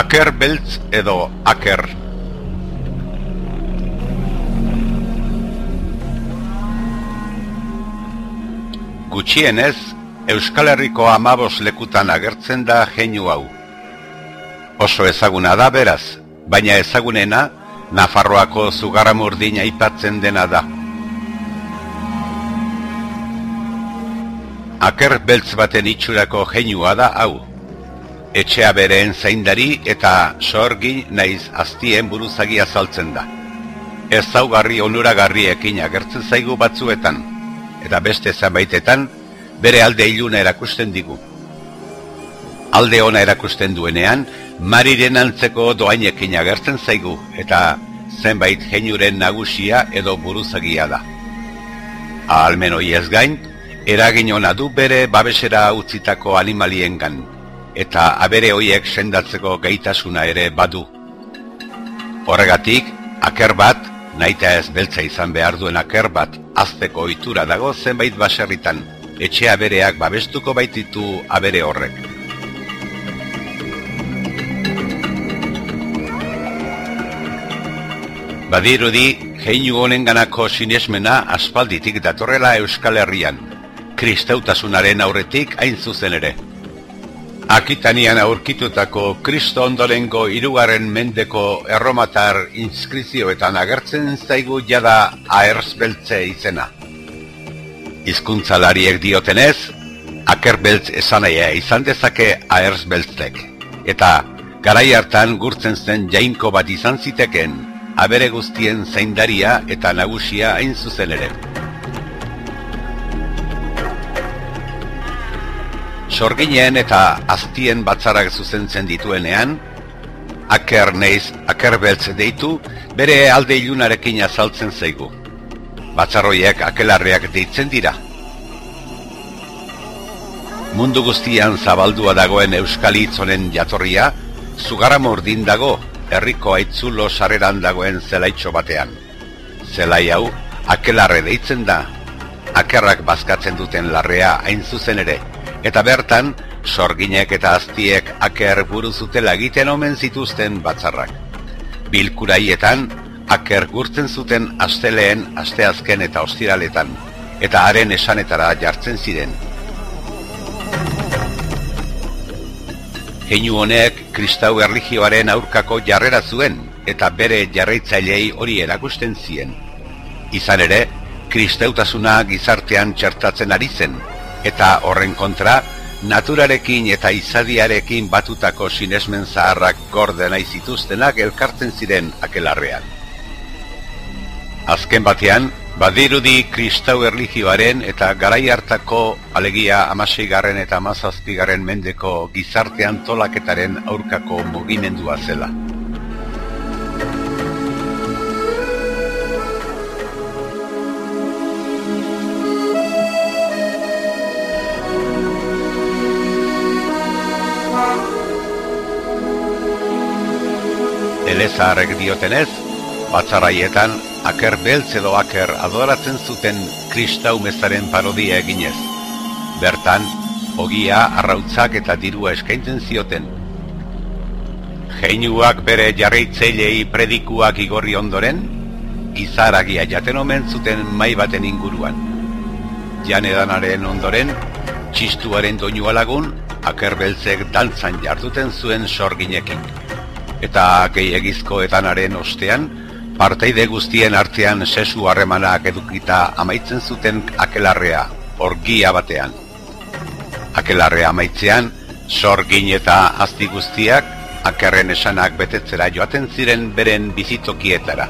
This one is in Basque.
Aker beltz edo aker. Gutxienez, Euskal Herriko amabos lekutan agertzen da jeinu hau. Oso ezaguna da beraz, baina ezagunena, Nafarroako zugaramurdin aipatzen dena da. Aker beltz baten itxurako jeinua da hau etxea bereen zaindari eta sorgi naiz aztien buruzagi azaltzen da. Ez zaugarri onuragarriekin agertzen zaigu batzuetan, eta beste zabaitetan bere alde iluna erakusten digu. Alde ona erakusten duenean, mariren antzeko doainekin agertzen zaigu, eta zenbait geinuren nagusia edo buruzagia da. Ahalmen hoi ez gain, eragin ona du bere babesera utzitako animaliengan, eta abere hoiek sendatzeko gaitasuna ere badu. Horregatik, aker bat, naita ez beltza izan behar duen aker bat, azteko ohitura dago zenbait baserritan, etxe abereak babestuko baititu abere horrek. Badirudi, heinu honen ganako sinesmena aspalditik datorrela Euskal Herrian, kristautasunaren aurretik hain zuzen ere. Akitanian aurkitutako Kristo ondorengo irugarren mendeko erromatar inskrizioetan agertzen zaigu jada aerzbeltze izena. Hizkuntzalariek diotenez, akerbeltz esanaia izan dezake aerzbeltzek. Eta garai hartan gurtzen zen jainko bat izan ziteken, abere guztien zaindaria eta nagusia hain zuzen ere. Sorginen eta aztien batzarak zuzentzen dituenean, aker neiz, aker deitu, bere alde ilunarekin azaltzen zaigu. Batzarroiek akelarriak deitzen dira. Mundu guztian zabaldua dagoen euskal hitzonen jatorria, zugarra mordin dago, herriko aitzulo sareran dagoen zelaitxo batean. Zelai hau, akelarre deitzen da, akerrak bazkatzen duten larrea hain zuzen ere, eta bertan, sorginek eta aztiek aker buru zutela egiten omen zituzten batzarrak. Bilkuraietan, aker gurtzen zuten asteleen, asteazken eta ostiraletan, eta haren esanetara jartzen ziren. Heinu honek kristau erligioaren aurkako jarrera zuen, eta bere jarraitzailei hori erakusten zien. Izan ere, kristautasuna gizartean txertatzen ari zen, eta horren kontra, naturarekin eta izadiarekin batutako sinesmen zaharrak gorde nahi zituztenak elkartzen ziren akelarrean. Azken batean, badirudi kristau erligioaren eta garai hartako alegia amaseigarren eta amazazpigarren mendeko gizartean tolaketaren aurkako mugimendua zela. Elezaharrek diotenez, batzaraietan aker beltz edo aker adoratzen zuten kristau mezaren parodia eginez. Bertan, ogia, arrautzak eta dirua eskaintzen zioten. Geinuak bere jarraitzeilei predikuak igorri ondoren, izaragia jaten omen zuten mai baten inguruan. Janedanaren ondoren, txistuaren doinua lagun, aker beltzek dantzan jarduten zuen sorginekin eta gehiagizkoetanaren ostean, parteide guztien artean sesu harremanak edukita amaitzen zuten akelarrea, orgia batean. Akelarrea amaitzean, sorgin eta azti guztiak, akerren esanak betetzera joaten ziren beren bizitokietara.